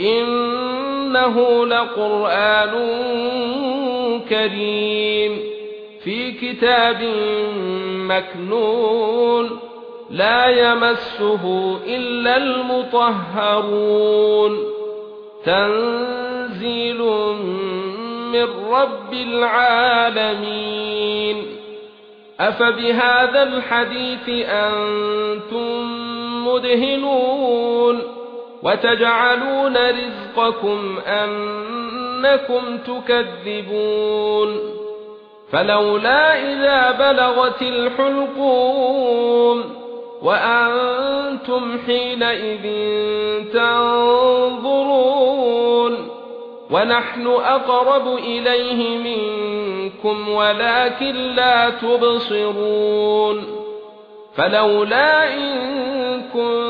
إنه لقرآن كريم في كتاب مكنون لا يمسه إلا المطهرون. تنزيل من رب العالمين. أفبهذا الحديث أنتم مدهنون. وتجعلون رزقكم أنكم تكذبون فلولا إذا بلغت الحلقوم وأنتم حينئذ تنظرون ونحن أقرب إليه منكم ولكن لا تبصرون فلولا إن كنتم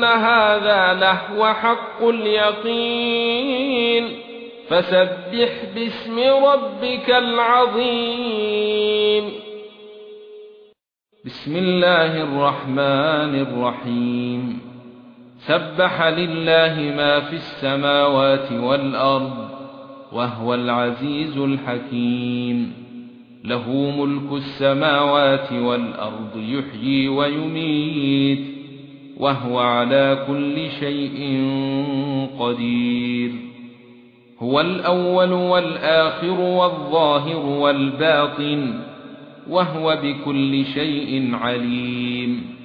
ان هذا لهو حق اليقين فسبح باسم ربك العظيم بسم الله الرحمن الرحيم سبح لله ما في السماوات والارض وهو العزيز الحكيم له ملك السماوات والارض يحيي ويميت وهو على كل شيء قدير. هو الأول والآخر والظاهر والباطن وهو بكل شيء عليم.